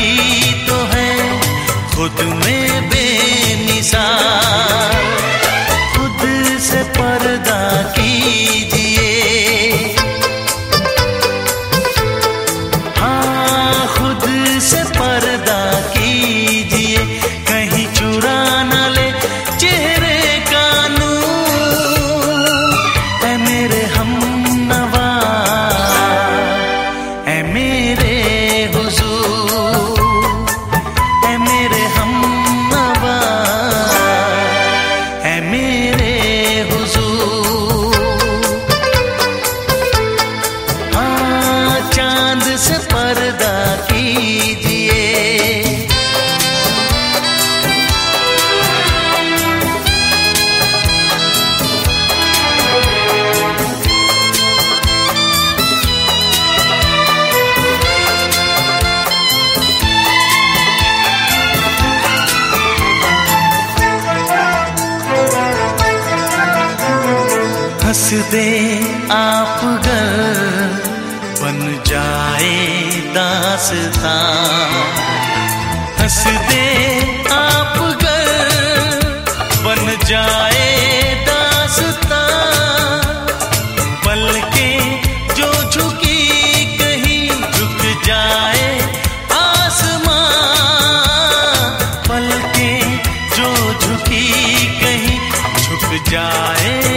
हंस दे आप घर बन जाए दासता। हंस दे आप घर बन जाए दासता। पल के जो झुकी कहीं झुक जाए आसमां। पल के जो झुकी कहीं झुक जाए